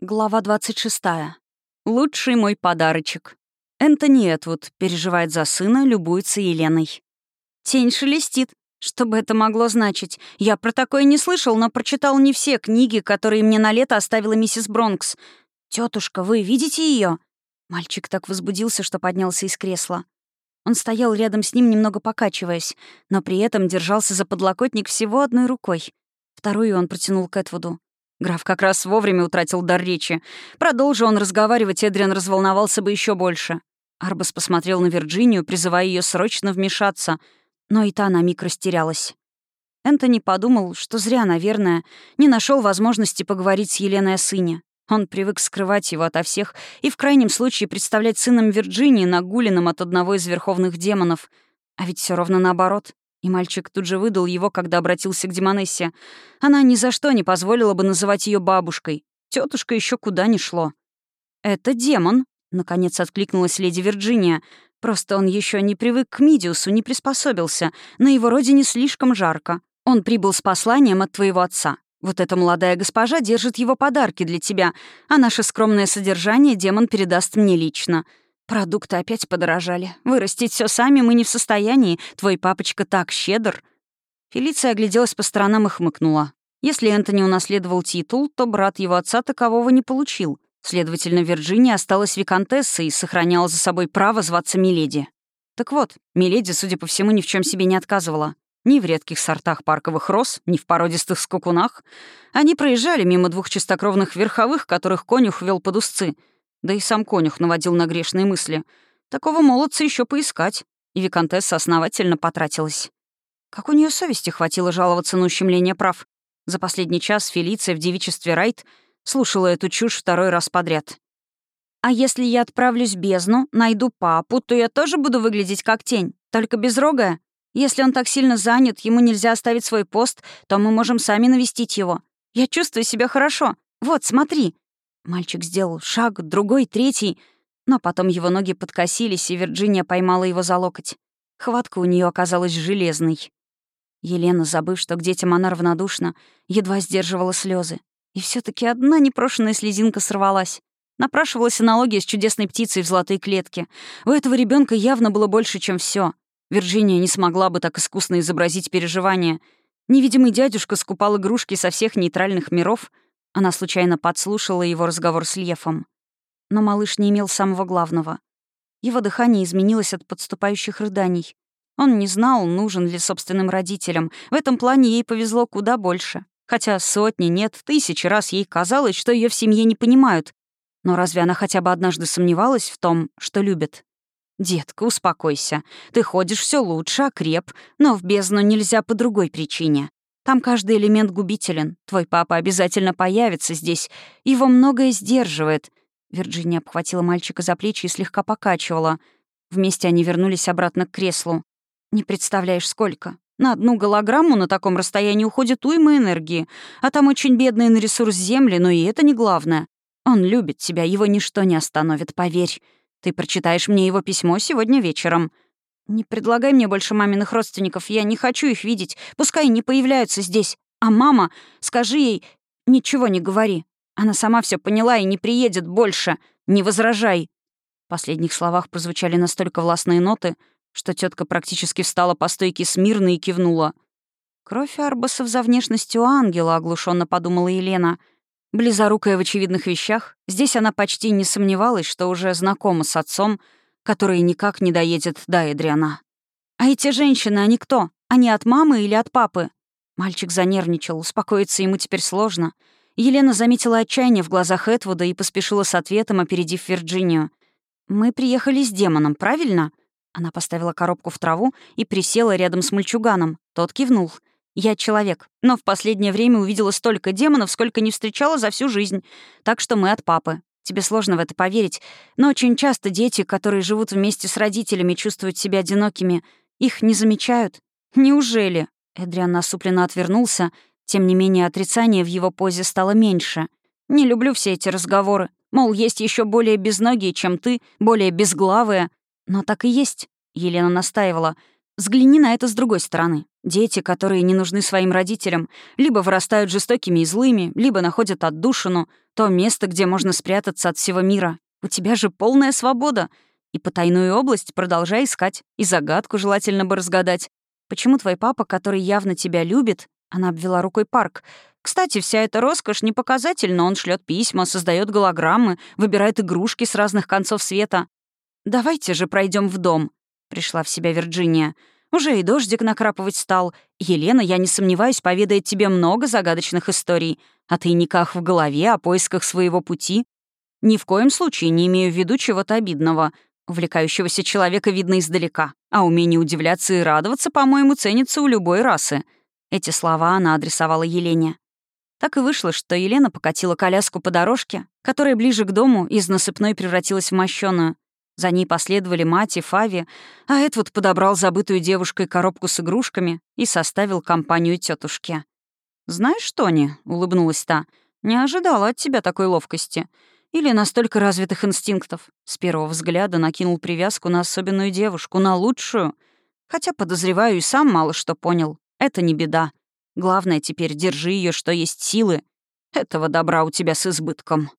Глава 26. Лучший мой подарочек. Энтони Этвуд переживает за сына, любуется Еленой. Тень шелестит. Что бы это могло значить? Я про такое не слышал, но прочитал не все книги, которые мне на лето оставила миссис Бронкс. Тетушка, вы видите ее? Мальчик так возбудился, что поднялся из кресла. Он стоял рядом с ним, немного покачиваясь, но при этом держался за подлокотник всего одной рукой. Вторую он протянул к Этвуду. Граф как раз вовремя утратил дар речи. Продолжи он разговаривать, Эдриан разволновался бы еще больше. Арбас посмотрел на Вирджинию, призывая ее срочно вмешаться, но и та на миг растерялась. Энтони подумал, что зря, наверное, не нашел возможности поговорить с Еленой о сыне. Он привык скрывать его ото всех и в крайнем случае представлять сыном Вирджинии, нагуленным от одного из верховных демонов. А ведь все ровно наоборот. И мальчик тут же выдал его, когда обратился к Демонессе. Она ни за что не позволила бы называть ее бабушкой. Тетушка еще куда ни шло. «Это демон», — наконец откликнулась леди Вирджиния. «Просто он еще не привык к Мидиусу, не приспособился. На его родине слишком жарко. Он прибыл с посланием от твоего отца. Вот эта молодая госпожа держит его подарки для тебя, а наше скромное содержание демон передаст мне лично. Продукты опять подорожали. Вырастить все сами мы не в состоянии. Твой папочка так щедр. Фелиция огляделась по сторонам и хмыкнула. Если Энтони унаследовал титул, то брат его отца такового не получил. Следовательно, Вирджиния осталась виконтессой и сохраняла за собой право зваться Миледи. Так вот, Миледи, судя по всему, ни в чем себе не отказывала. Ни в редких сортах парковых роз, ни в породистых скакунах. Они проезжали мимо двух чистокровных верховых, которых конюх вел под узцы — да и сам конюх наводил на грешные мысли. Такого молодца еще поискать. И виконтесса основательно потратилась. Как у нее совести хватило жаловаться на ущемление прав? За последний час Фелиция в девичестве Райт слушала эту чушь второй раз подряд. «А если я отправлюсь в бездну, найду папу, то я тоже буду выглядеть как тень, только безрогая? Если он так сильно занят, ему нельзя оставить свой пост, то мы можем сами навестить его. Я чувствую себя хорошо. Вот, смотри». Мальчик сделал шаг, другой, третий, но потом его ноги подкосились, и Вирджиния поймала его за локоть. Хватка у нее оказалась железной. Елена, забыв, что к детям она равнодушна, едва сдерживала слезы. И все таки одна непрошенная слезинка сорвалась. Напрашивалась аналогия с чудесной птицей в золотой клетке. У этого ребенка явно было больше, чем все. Вирджиния не смогла бы так искусно изобразить переживания. Невидимый дядюшка скупал игрушки со всех нейтральных миров — она случайно подслушала его разговор с Лефом. Но малыш не имел самого главного. Его дыхание изменилось от подступающих рыданий. Он не знал, нужен ли собственным родителям. В этом плане ей повезло куда больше. Хотя сотни, нет, тысячи раз ей казалось, что ее в семье не понимают. Но разве она хотя бы однажды сомневалась в том, что любит? «Детка, успокойся. Ты ходишь все лучше, окреп, но в бездну нельзя по другой причине. Там каждый элемент губителен. Твой папа обязательно появится здесь. Его многое сдерживает». Вирджиния обхватила мальчика за плечи и слегка покачивала. Вместе они вернулись обратно к креслу. «Не представляешь, сколько. На одну голограмму на таком расстоянии уходит уйма энергии, а там очень бедный на ресурс Земли, но и это не главное. Он любит тебя, его ничто не остановит, поверь. Ты прочитаешь мне его письмо сегодня вечером». «Не предлагай мне больше маминых родственников, я не хочу их видеть, пускай не появляются здесь. А мама, скажи ей, ничего не говори. Она сама все поняла и не приедет больше. Не возражай». В последних словах прозвучали настолько властные ноты, что тетка практически встала по стойке смирно и кивнула. «Кровь Арбасов за внешностью ангела», — оглушенно подумала Елена. Близорукая в очевидных вещах, здесь она почти не сомневалась, что уже знакома с отцом — который никак не доедет до Эдриана. «А эти женщины, они кто? Они от мамы или от папы?» Мальчик занервничал, успокоиться ему теперь сложно. Елена заметила отчаяние в глазах Этвуда и поспешила с ответом, опередив Вирджинию. «Мы приехали с демоном, правильно?» Она поставила коробку в траву и присела рядом с мальчуганом. Тот кивнул. «Я человек, но в последнее время увидела столько демонов, сколько не встречала за всю жизнь. Так что мы от папы. Тебе сложно в это поверить, но очень часто дети, которые живут вместе с родителями, чувствуют себя одинокими. Их не замечают. Неужели? Эдриан насупленно отвернулся. Тем не менее, отрицание в его позе стало меньше. Не люблю все эти разговоры. Мол, есть еще более безногие, чем ты, более безглавые. Но так и есть, Елена настаивала. Взгляни на это с другой стороны. Дети, которые не нужны своим родителям, либо вырастают жестокими и злыми, либо находят отдушину, то место, где можно спрятаться от всего мира. У тебя же полная свобода. И потайную область продолжай искать, и загадку желательно бы разгадать. Почему твой папа, который явно тебя любит, она обвела рукой парк, кстати, вся эта роскошь не показательна. Он шлет письма, создает голограммы, выбирает игрушки с разных концов света. «Давайте же пройдем в дом», — пришла в себя Вирджиния. «Уже и дождик накрапывать стал. Елена, я не сомневаюсь, поведает тебе много загадочных историй. О тайниках в голове, о поисках своего пути. Ни в коем случае не имею в виду чего-то обидного. Увлекающегося человека видно издалека. А умение удивляться и радоваться, по-моему, ценится у любой расы». Эти слова она адресовала Елене. Так и вышло, что Елена покатила коляску по дорожке, которая ближе к дому из насыпной превратилась в мощёную. За ней последовали мать и Фави, а Эдвуд подобрал забытую девушкой коробку с игрушками и составил компанию тетушке. «Знаешь, Тони», — улыбнулась та, — «не ожидала от тебя такой ловкости. Или настолько развитых инстинктов. С первого взгляда накинул привязку на особенную девушку, на лучшую. Хотя, подозреваю, и сам мало что понял. Это не беда. Главное теперь держи ее, что есть силы. Этого добра у тебя с избытком.